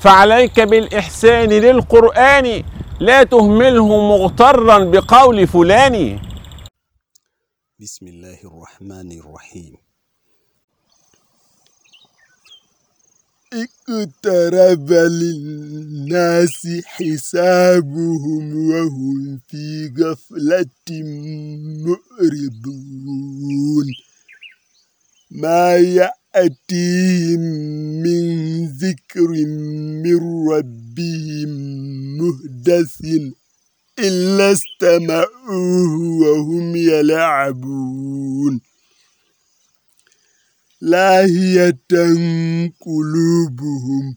فعليك بالإحسان للقرآن لا تهمله مغترا بقول فلان. بسم الله الرحمن الرحيم. اقترب للناس حسابهم وهم في غفلة مؤرضون ما يأتيهم من ذكر من ربهم مهدث إلا استمعوه وهم يلعبون. لاهية قلوبهم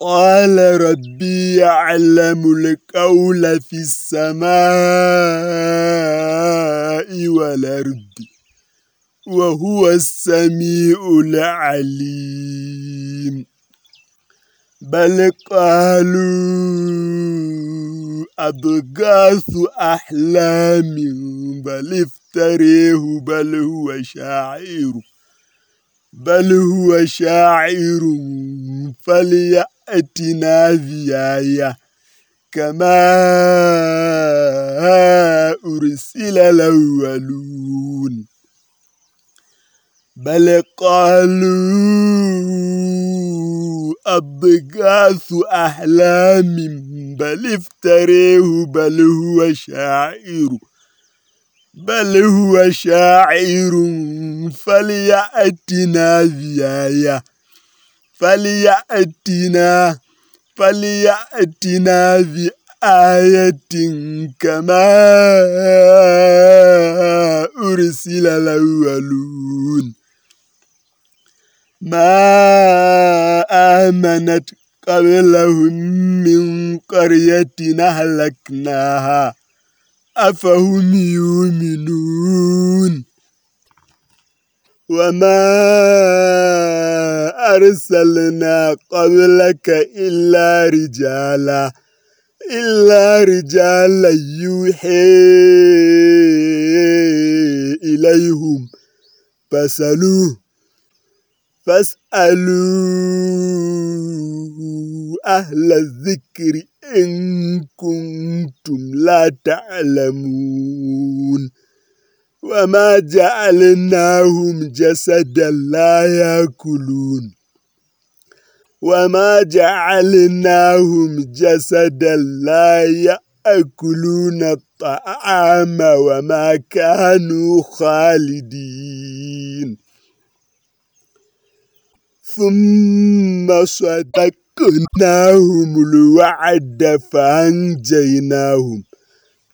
قال ربي يعلم القول في السماء والأرض وهو السميع العليم. بل قالوا أضغاث أحلام بل افتريه بل هو شاعر. بل هو شاعر فليأتنا بآية كما أرسل الأولون. بل قالوا أضغاث أحلام بل افتريه بل هو شاعر. بل هو شاعر فليأتنا بآية فليأتنا فليأتنا بآية كما أرسل الأولون. ما آمنت قبلهم من قرية أهلكناها أفهم يؤمنون؟ وما أرسلنا قبلك إلا رجالا إلا رجالا يوحي إليهم. فسألوه فاسألوا أهل الذكر إن كنتم لا تعلمون. وما جعلناهم جسدا لا يأكلون وما جعلناهم جسدا لا يأكلون الطعام وما كانوا خالدين ثم صدقناهم الوعد فأنجيناهم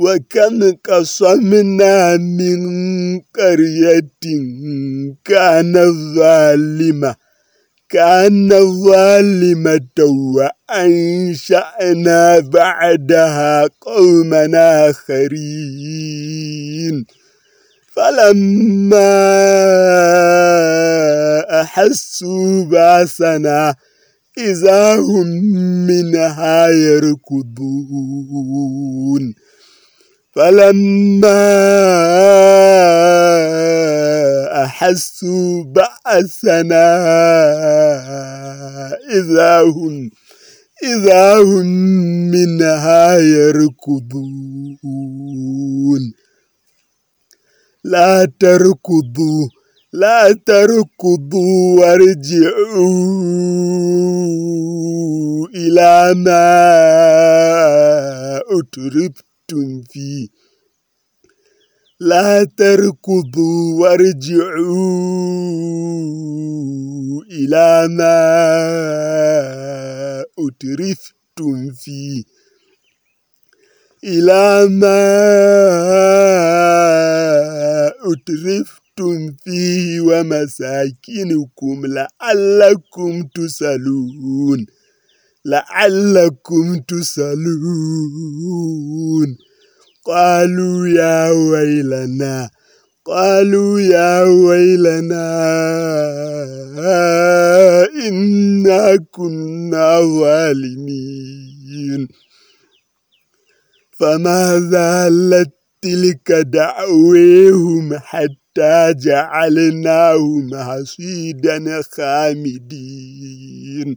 وكم قصمنا من قرية كانت ظالمة كانت ظالمة وأنشأنا بعدها قومنا آخرين. فلما أحسوا بأسنا إذا هم منها يركضون. فلما أحسوا بأسنا إذا هم إذا هم منها يركضون. لا تركضوا لا تركضوا وارجعوا إلى ما أتربتم. فيه. لا تركضوا وارجعوا إلى ما أترفتم فيه. إلى ما أترفتم فيه ومساكنكم لعلكم تسألون. لعلكم تسألون. قالوا يا ويلنا قالوا يا ويلنا إنا كنا ظالمين. فما زالت تلك دعويهم حتى جعلناهم حصيدا خامدين.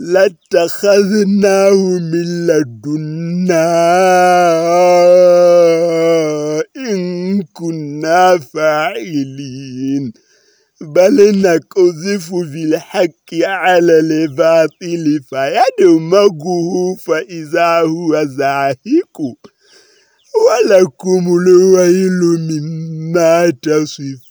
لاتخذناه من لدنا إن كنا فاعلين. بل نقذف بالحق على الباطل فيدمغه فإذا هو زاهق. ولكم الويل مما تصفون.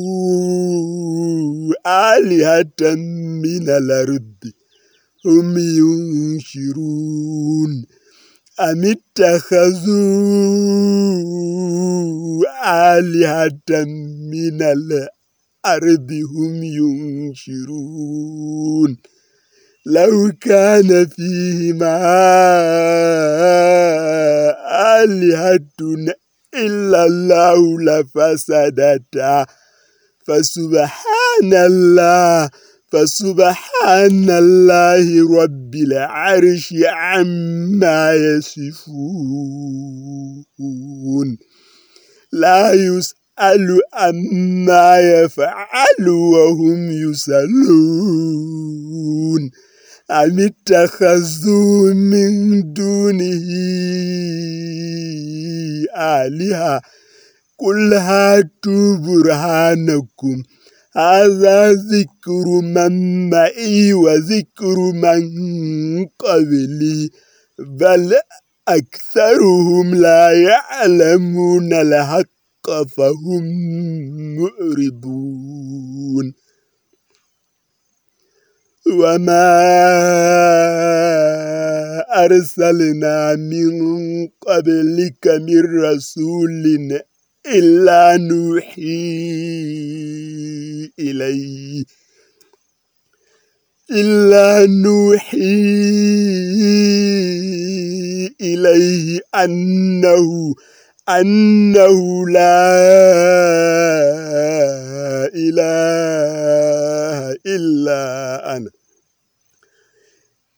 آلهة من الأرض. هم ينشرون أم اتخذوا آلهة من الأرض؟ هم ينشرون. لو كان فيهما آلهة إلا الله لفسدتا. فسبحان الله فسبحان الله رب العرش عما يصفون. لا يسأل عما يفعل وهم يسألون أم اتخذوا من دونه آلهة؟ قل هاتوا برهانكم. هذا ذكر من معي وذكر من قبلي بل أكثرهم لا يعلمون الحق فهم مؤربون وما أرسلنا من قبلك من رسول إلا نوحي إليه. إلا نوحي إليه أنه أنه لا إله إلا أنا.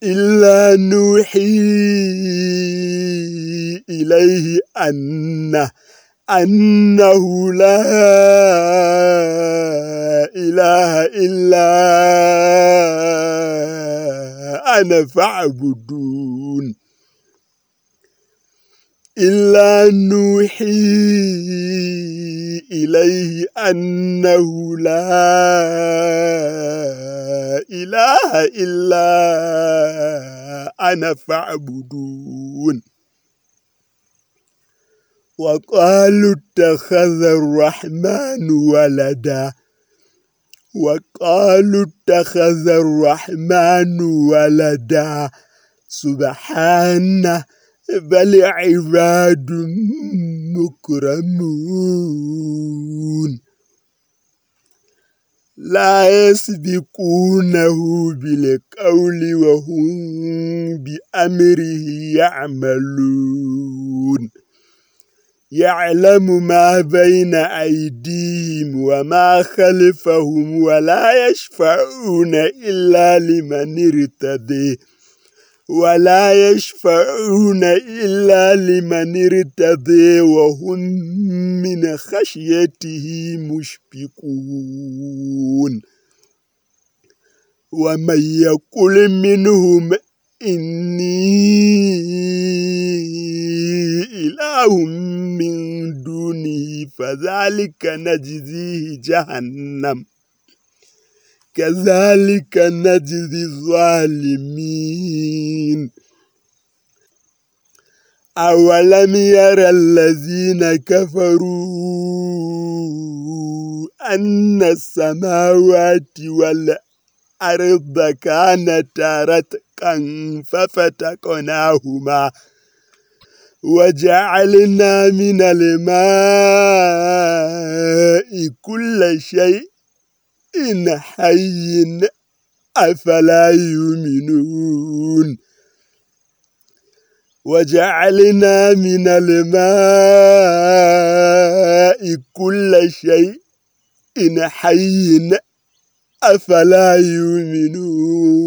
إلا نوحي إليه أنه أنه لا إله إلا أنا فاعبدون. إلا نوحي إليه أنه لا إله إلا أنا فاعبدون. وقالوا اتخذ الرحمن ولدا. وقالوا اتخذ الرحمن ولدا. سبحانه بل عباد مكرمون. لا يسبقونه بالقول وهم بأمره يعملون. يعلم ما بين أيديهم وما خلفهم ولا يشفعون إلا لمن ارتضي ولا يشفعون إلا لمن ارتضي وهم من خشيته مشفقون. ومن يقل منهم إني إله من دونه فذلك نجزيه جهنم. كذلك نجزي الظالمين. أولم ير الذين كفروا أن السماوات والأرض رتقا ففتقناهما وجعلنا من الماء كل شيء إن حي أفلا يؤمنون. وجعلنا من الماء كل شيء إن حي أفلا يؤمنون.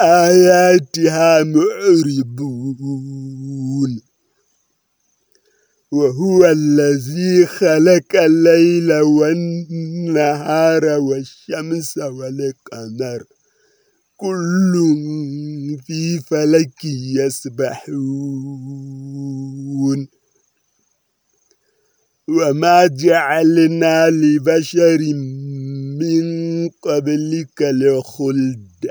آياتها معربون وهو الذي خلق الليل والنهار والشمس والقمر. كل في فلك يسبحون. وما جعلنا لبشر من قبلك الخلد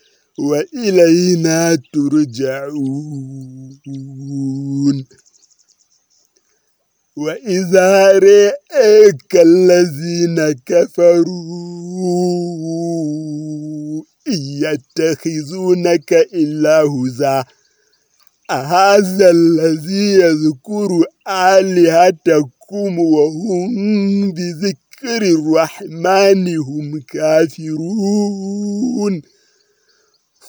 وإلينا ترجعون. وإذا رأيك الذين كفروا يتخذونك إلا هزا أهذا الذي يذكر آلهتكم وهم بذكر الرحمن هم كافرون.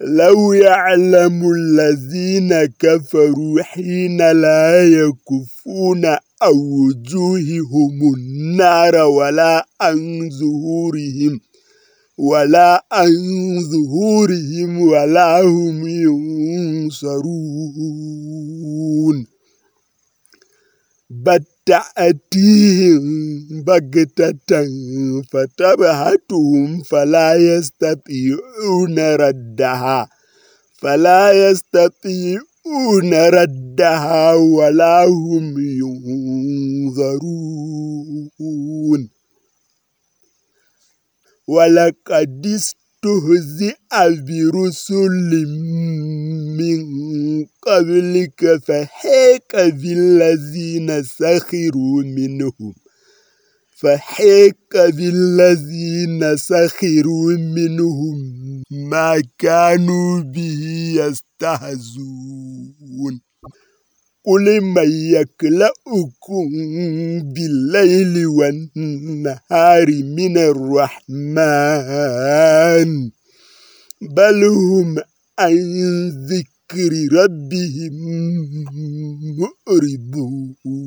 لو يعلم الذين كفروا حين لا يكفون أو وجوههم النار ولا عن ظهورهم ولا عن ظهورهم ولا هم ينصرون. بتأتيهم بغتة فتبهتهم فلا يستطيعون ردها. فلا يستطيعون ردها ولا هم ينظرون. ولقد استهزئ برسل من قبلك فحيك بالذين سخروا منهم. فحيك بالذين سخروا منهم ما كانوا به يستهزون قل من يكلأكم بالليل والنهار من الرحمن. بل هم عن ذكر ربهم مؤربون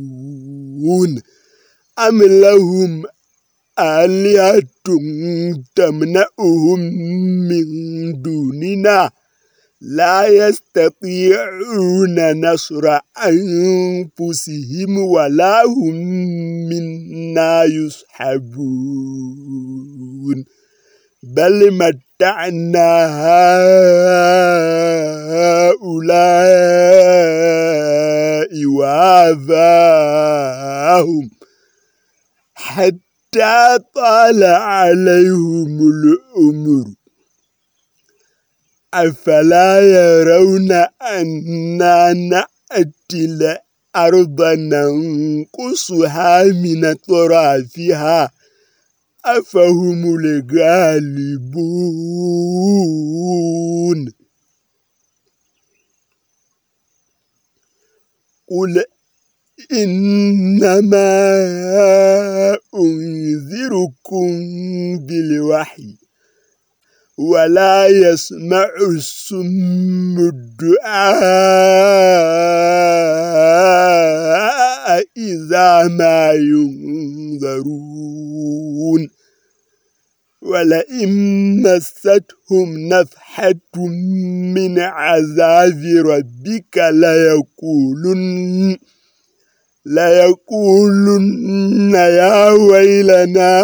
أم لهم آلهة تمنعهم من دوننا؟ لا يستطيعون نصر أنفسهم ولا هم منا يسحبون. بل متعنا هؤلاء وآباهم حتى طال عليهم الأمر. أفلا يرون أنا نأتي الأرض ننقصها من طرافها أفهم الغالبون. قل إنما أنذركم بالوحي. ولا يسمع السم الدعاء إذا ما ينذرون ولئن مستهم نفحة من عذاب ربك ليقولن ليقولن يا ويلنا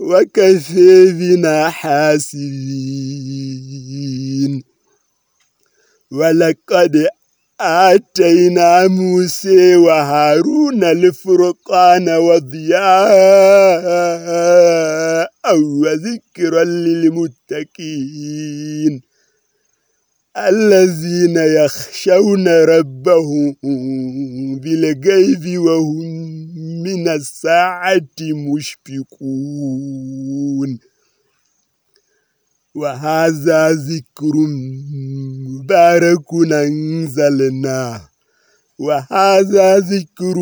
وكفي بنا حاسبين. ولقد آتينا موسى وهارون الفرقان وضياء وذكرا للمتقين. الذين يخشون ربهم بالغيب وهم من الساعة مشفقون. وهذا ذكر مبارك أنزلناه. وهذا ذكر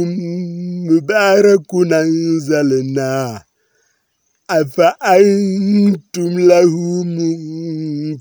مبارك أنزلناه. أفأنتم له منكرون؟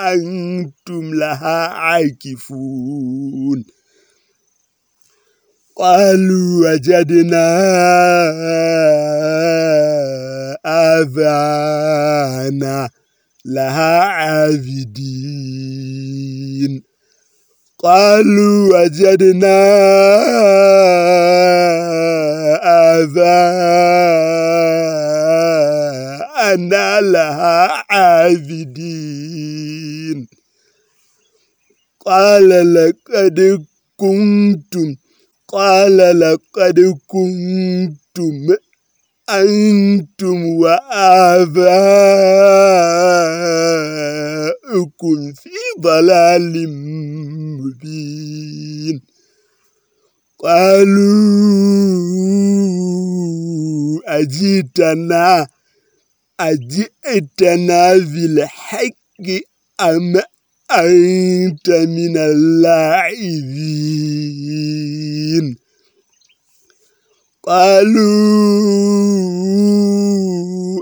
أنتم لها عاكفون. قالوا وجدنا آذانا لها عابدين. قالوا وجدنا آباءنا لها عابدين. قال لقد كنتم قال لقد كنتم أنتم وآباؤكم في ضلال مبين. قالوا أجيتنا أجئتنا بالحق أم أنت من اللاعبين؟ قالوا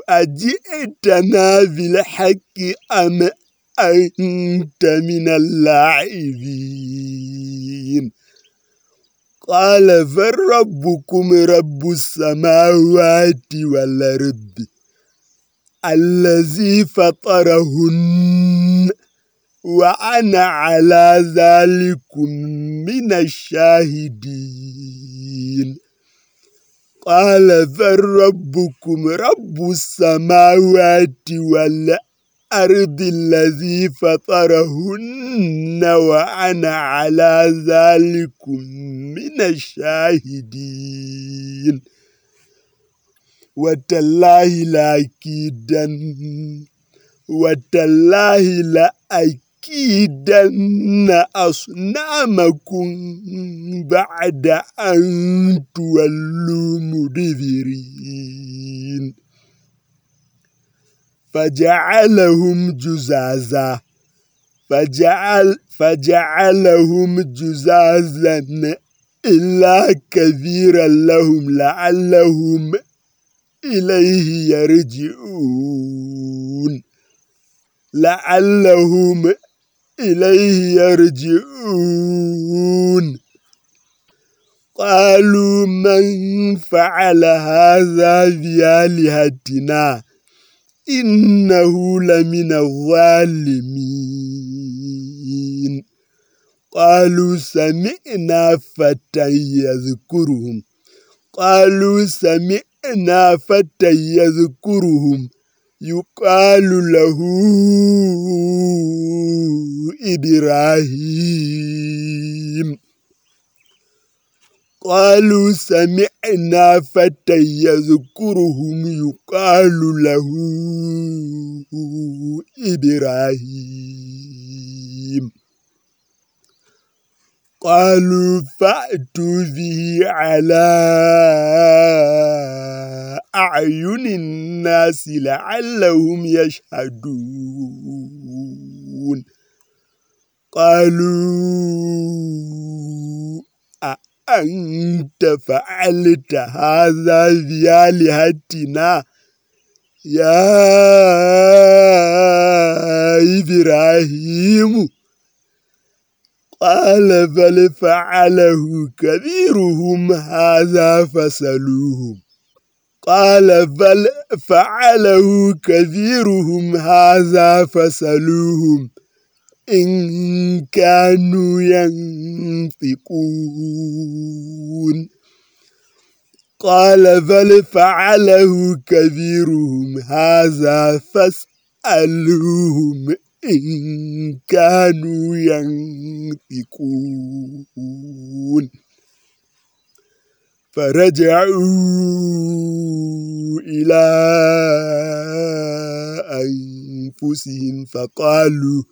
أجئتنا بالحق أم أنت من اللاعبين؟ قال فربكم رب السماوات والأرض. الذي فطرهن وأنا على ذلك من الشاهدين. قال فربكم رب السماوات والأرض الذي فطرهن وأنا على ذلك من الشاهدين. وتالله لأكيدن وتالله لأكيدن أصنامكم بعد أن تولوا مدبرين. فجعلهم جزازا فجعل فجعلهم جزازا إلا كبيرا لهم لعلهم إليه يرجعون. لعلهم إليه يرجعون. قالوا من فعل هذا بآلهتنا؟ إنه لمن الظالمين. قالوا سمعنا فتى يذكرهم. قالوا سمعنا فتى يذكرهم يقال له إبراهيم. قالوا سمعنا فتى يذكرهم يقال له إبراهيم. قالوا فأتوا به على أعين الناس لعلهم يشهدون قالوا أأنت فعلت هذا بآلهتنا يا إبراهيم قال بل فعله كبيرهم هذا فسلوهم. قال بل فعله كبيرهم هذا فسلوهم. إن كانوا ينطقون. قال بل فعله كبيرهم هذا فاسألوهم إن كانوا ينطقون. فرجعوا إلى أنفسهم فقالوا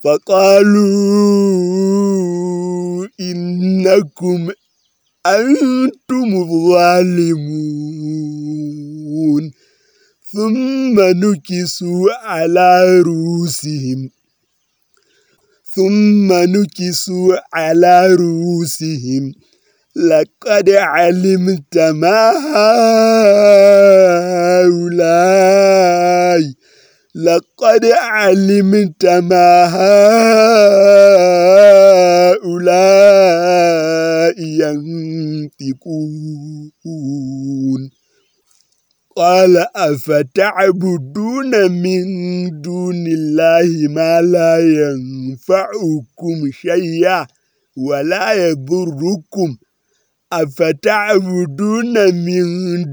فقالوا إنكم أنتم الظالمون. ثم نكسوا على رؤوسهم. ثم نكسوا على رؤوسهم. لقد علمت ما هؤلاء. لقد علمت ما هؤلاء ينطقون. قال أفتعبدون من دون الله ما لا ينفعكم شيئا ولا يضركم؟ أفتعبدون من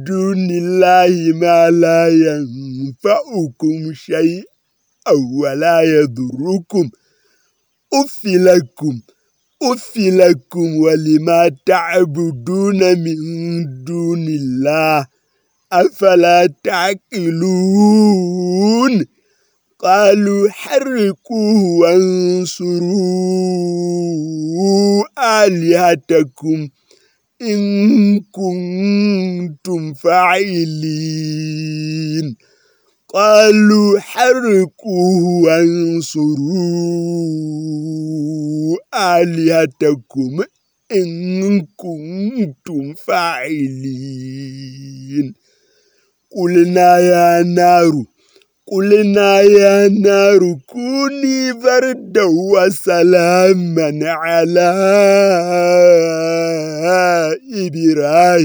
دون الله ما لا ينفعكم شيئا ولا يضركم؟ أف لكم أف لكم ولما تعبدون من دون الله؟ أفلا تعقلون؟ قالوا حرقوه وانصروا آلهتكم إن كنتم فاعلين. قالوا حرقوه وانصروا آلهتكم إن كنتم فاعلين. قلنا يا نار قلنا يا نار كوني بردا وسلاما على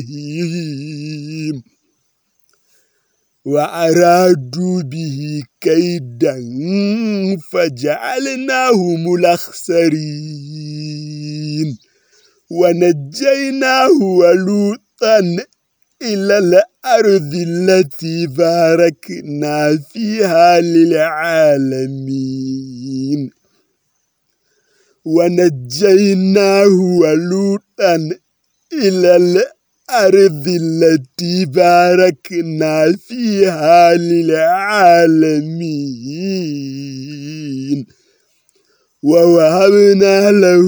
إبراهيم وأرادوا به كيدا فجعلناهم الأخسرين ونجيناه ولوطا إلى الأرض التي باركنا فيها للعالمين. ونجيناه ولوطا إلى الأرض التي باركنا فيها للعالمين. ووهبنا له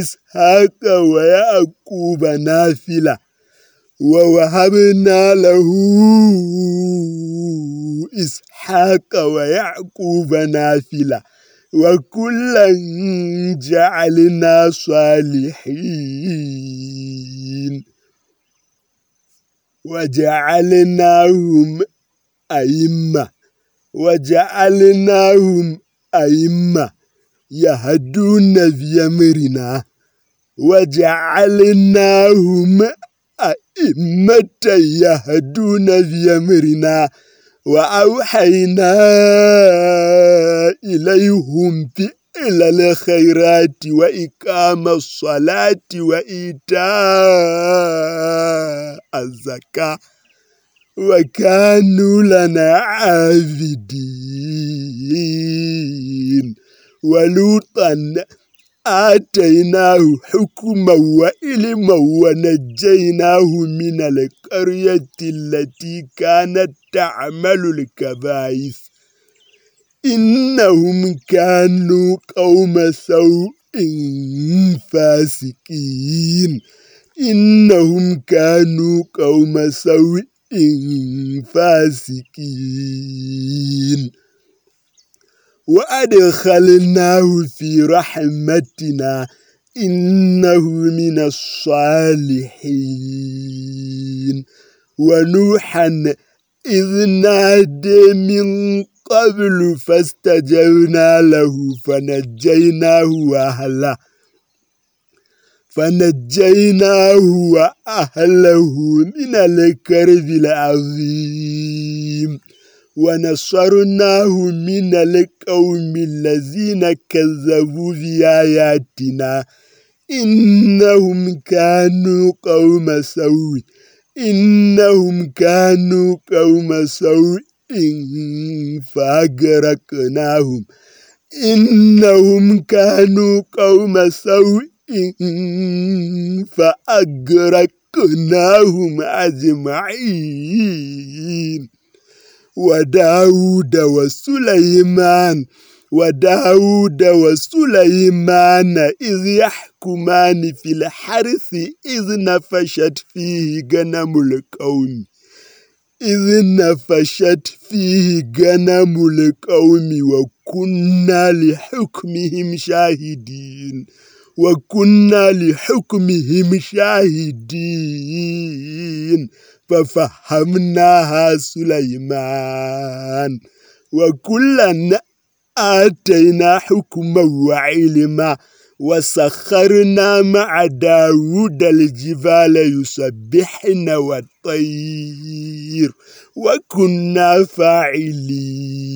إسحاق ويعقوب نافلة. ووهبنا له إسحاق ويعقوب نافلة وكلا جعلنا صالحين وجعلناهم أئمة وجعلناهم أئمة يهدون بأمرنا وجعلناهم أئمة يهدون بأمرنا وأوحينا إليهم فعل الخيرات وإقام الصلاة وإيتاء الزكاة وكانوا لنا عابدين ولوطا آتيناه حكما وإلما ونجيناه من القرية التي كانت تعمل الكبائث إنهم كانوا قوم سوء فاسقين. إنهم كانوا قوم سوء فاسقين. وأدخلناه في رحمتنا إنه من الصالحين. ونوحا إذ نادى من قبل فاستجبنا له فنجيناه وأهله فنجيناه وأهله من الكرب العظيم. ونصرناه من القوم الذين كذبوا بآياتنا. إنهم كانوا قوم سوء. إنهم كانوا قوم سوء. فأغرقناهم. إنهم كانوا قوم سوء. فأغرقناهم أجمعين. وداود وسليمان وداود وسليمان إذ يحكمان في الحرث إذ نفشت فيه غنم القوم. إذ نفشت فيه غنم القوم وكنا لحكمهم شاهدين وكنا لحكمهم شاهدين. ففهمناها سليمان. وكلا آتينا حكما وعلما وسخرنا مع داود الجبال يسبحن والطير وكنا فاعلين.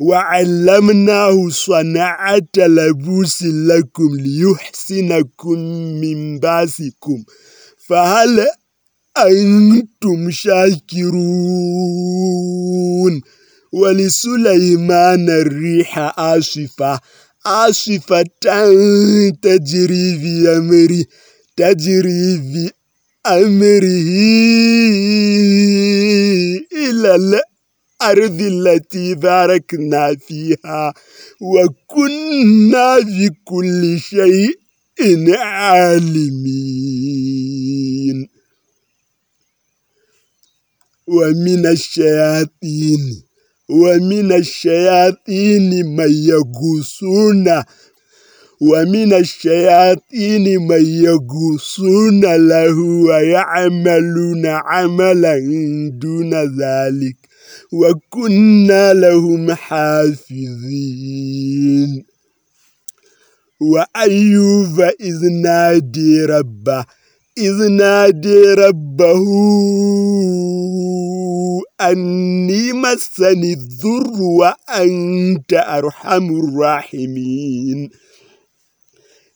وعلمناه صنعة لبوس لكم ليحسنكم من باسكم. فهل أنتم شاكرون. ولسليمان الريح آصفة آصفة تجري بأمره تجري بأمره إلى الأرض التي باركنا فيها. وكنا بكل شيء عالمين. ومن الشياطين ومن الشياطين من يغوصون ومن الشياطين من يغوصون له ويعملون عملا دون ذلك وكنا لهم حافظين وأيوب إذ نادي ربه إذ نادي ربه أني مسني الضر وأنت أرحم الراحمين.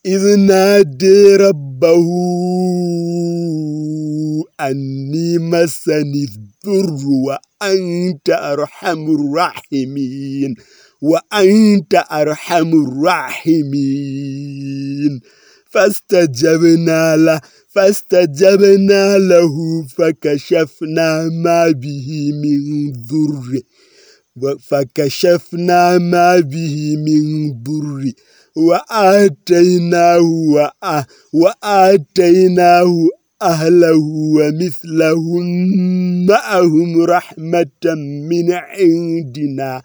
إذ نادي ربه أني مسني الضر وأنت أرحم الراحمين. وأنت أرحم الراحمين. فاستجبنا له فاستجبنا له فكشفنا ما به من ضر فكشفنا ما به من ضر. وآتيناه وآ وآتيناه أهله ومثلهم معهم رحمة من عندنا.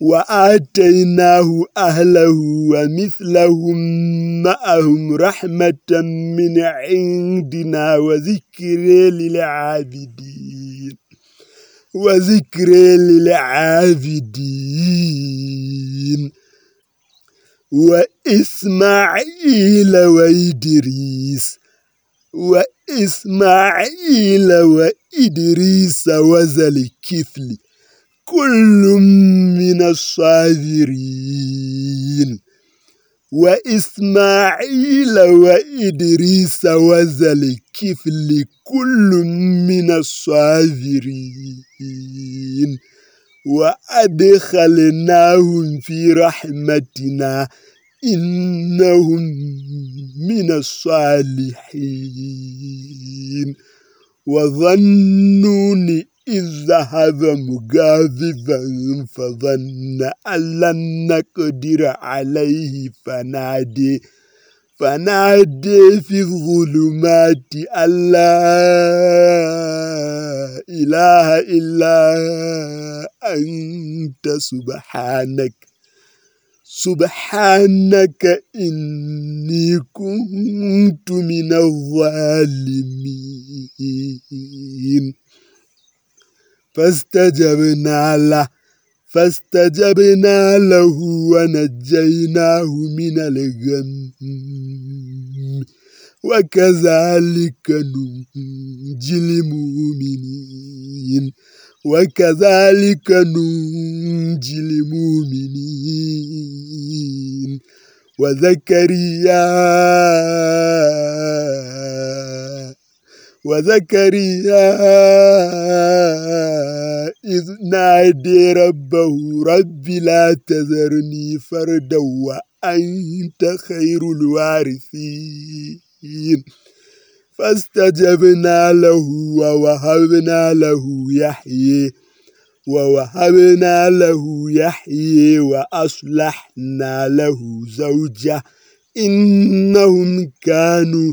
وآتيناه أهله ومثلهم معهم رحمة من عندنا وذكر للعابدين وذكر للعابدين وإسماعيل وإدريس وإسماعيل وإدريس وذا الكفل كل من الصابرين وإسماعيل وإدريس وذا الكفل كل من الصابرين. وأدخلناهم في رحمتنا إنهم من الصالحين. وظنون إذ ذهب مغاضبا فظن أن لن نقدر عليه فنادي فنادي في الظلمات أن لا إله إلا أنت سبحانك سبحانك إني كنت من الظالمين. فاستجبنا له فاستجبنا له ونجيناه من الغم. وكذلك ننجي المؤمنين وكذلك ننجي المؤمنين. وزكريا وزكريا إذ نادي ربه رب لا تذرني فردا وأنت خير الوارثين. فاستجبنا له ووهبنا له يحيي ووهبنا له يحيي وأصلحنا له زوجه. إنهم كانوا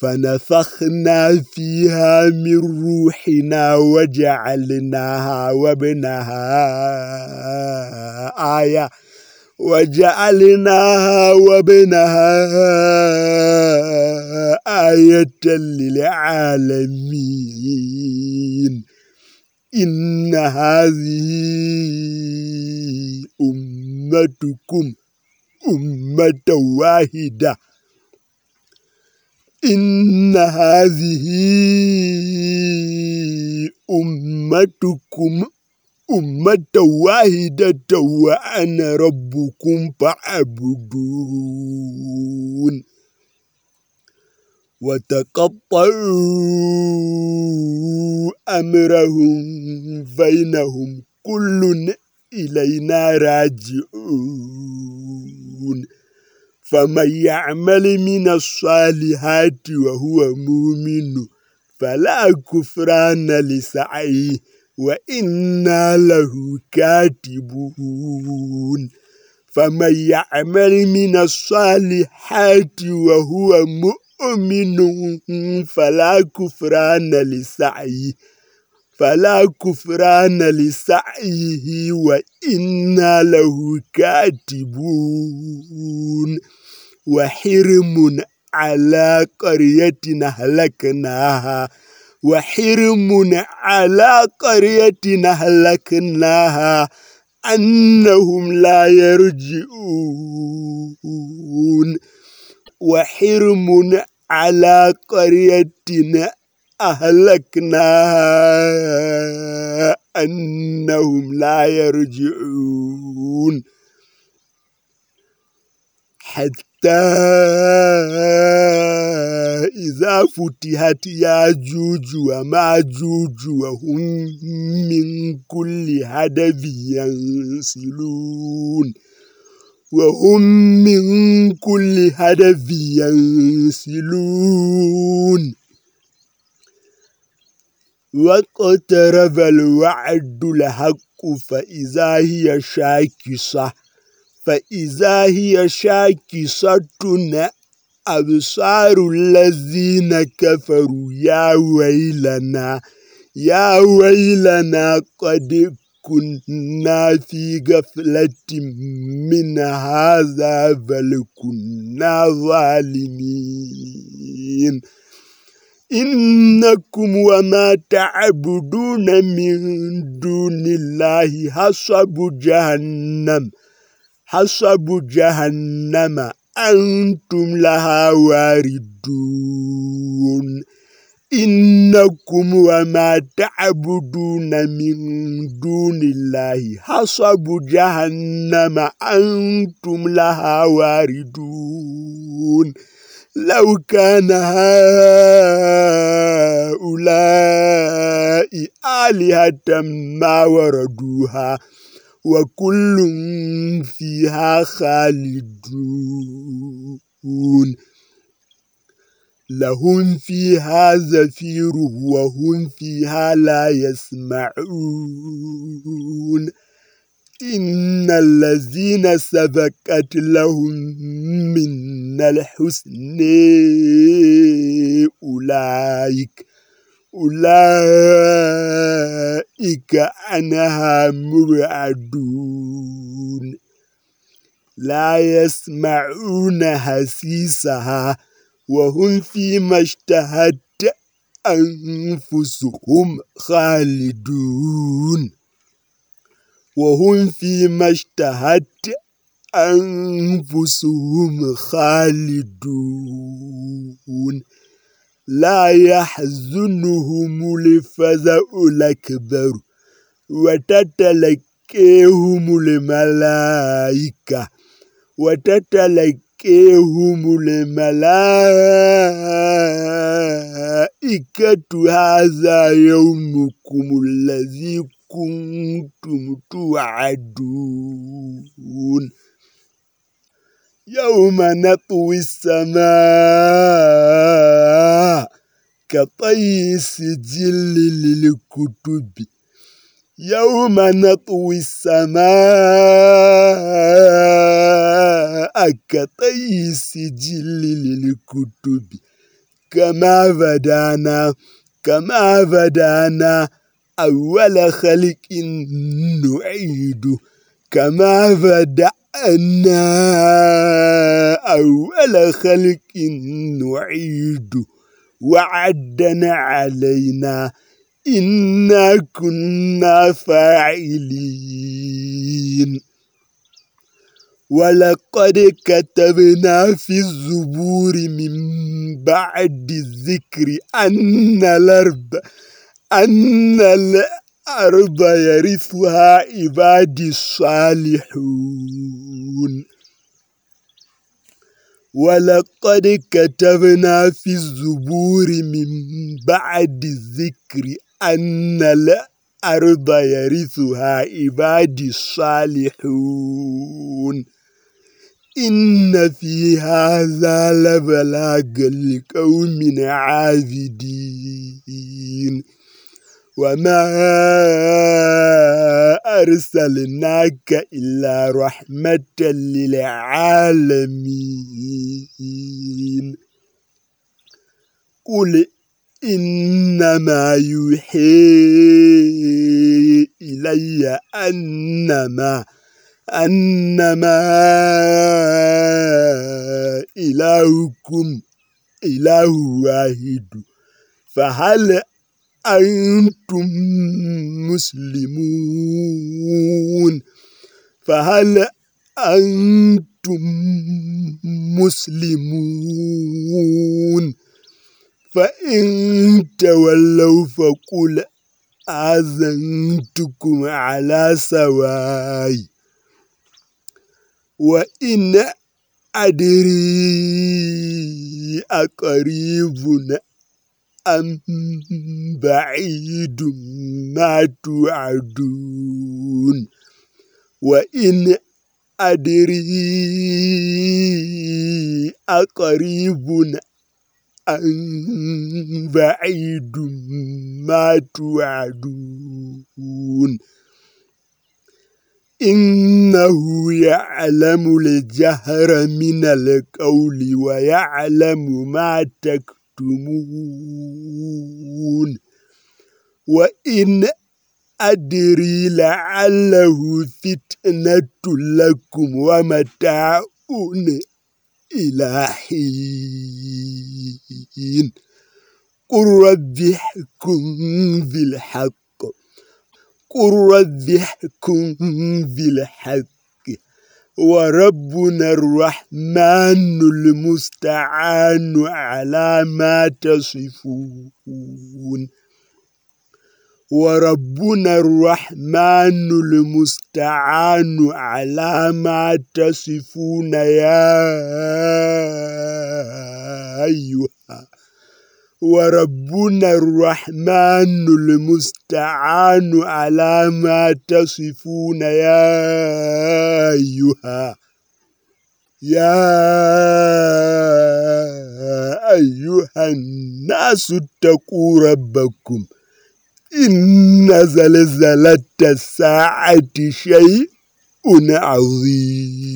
فنفخنا فيها من روحنا وجعلناها وابنها آية. وجعلناها وابنها آية للعالمين. إن هذه أمتكم أمة واحدة. إن هذه أمتكم أمة واحدة وأنا ربكم فاعبدون. وتقطعوا أمرهم بينهم كل إلينا راجعون. فمن يعمل من الصالحات وهو مؤمن فلا كفران لسعيه وإنا له كاتبون فمن يعمل من الصالحات وهو مؤمن فلا كفران لسعيه فلا كفران لسعيه وإنا له كاتبون وحرم على قرية هلكناها وحرم على قرية هلكناها أنهم لا يرجعون. وحرم على قرية أهلكناها. أنهم لا يرجعون. حتى إذا فتحت ياجوج وماجوج وهم من كل هدف ينسلون. وهم من كل هدف ينسلون. واقترب الوعد الحق فإذا هي شاكسة. فإذا هي شاكسة أبصار الذين كفروا يا ويلنا يا ويلنا قد كنا في غفلة من هذا بل كنا ظالمين. إنكم وما تعبدون من دون الله حسب جهنم. حسب جهنم أنتم لها واردون. إنكم وما تعبدون من دون الله. حسب جهنم أنتم لها واردون. لو كان هؤلاء آلهة ما وردوها وكل فيها خالدون. لهم فيها زفير وهم فيها لا يسمعون. إن الذين سبقت لهم من الحسن أولئك أولئك عنها مرعدون لا يسمعون حسيسها وهم فيما اشتهت أنفسهم خالدون. وهم فيما اشتهت أنفسهم خالدون. لا يحزنهم الفزع الأكبر. وتتلكيهم الملائكة. وتتلكيهم الملائكة. هذا يومكم الذي كنتم توعدون. يوم نطوي السماء. كطي السجل للكتب يوم نطوي السماء كطي السجل للكتب كما بدانا كما بدانا أول خلق نعيد كما بدأنا أول خلق نعيد وعدنا علينا إنا كنا فاعلين. ولقد كتبنا في الزبور من بعد الذكر أن الأرض أن الأرض يرثها عبادي الصالحون. ولقد كتبنا في الزبور من بعد الذكر أن الأرض يرثها عبادي الصالحون. إن في هذا لبلاغ لقوم عابدين. وما أرسلناك إلا رحمة للعالمين قل إنما يوحي إلي أنما أنما إلهكم إله واحد فهل أنتم مسلمون فهل أنتم مسلمون فإن تولوا فقل آذنتكم على سواي وإن أدري أقريب أم بعيد ما توعدون؟ وإن أدري أقريب أم بعيد ما توعدون؟ إنه يعلم الجهر من القول ويعلم ما تكتمون وإن أدري لعله فتنة لكم ومتاع إلى حين. قل رب احكم بالحق. قل رب احكم بالحق. وربنا الرحمن المستعان على ما تصفون. وربنا الرحمن المستعان على ما تصفون. يا أيها وربنا الرحمن المستعان على ما تصفون يا أيها يا أيها الناس اتقوا ربكم إن زلزلة الساعة شيء عظيم.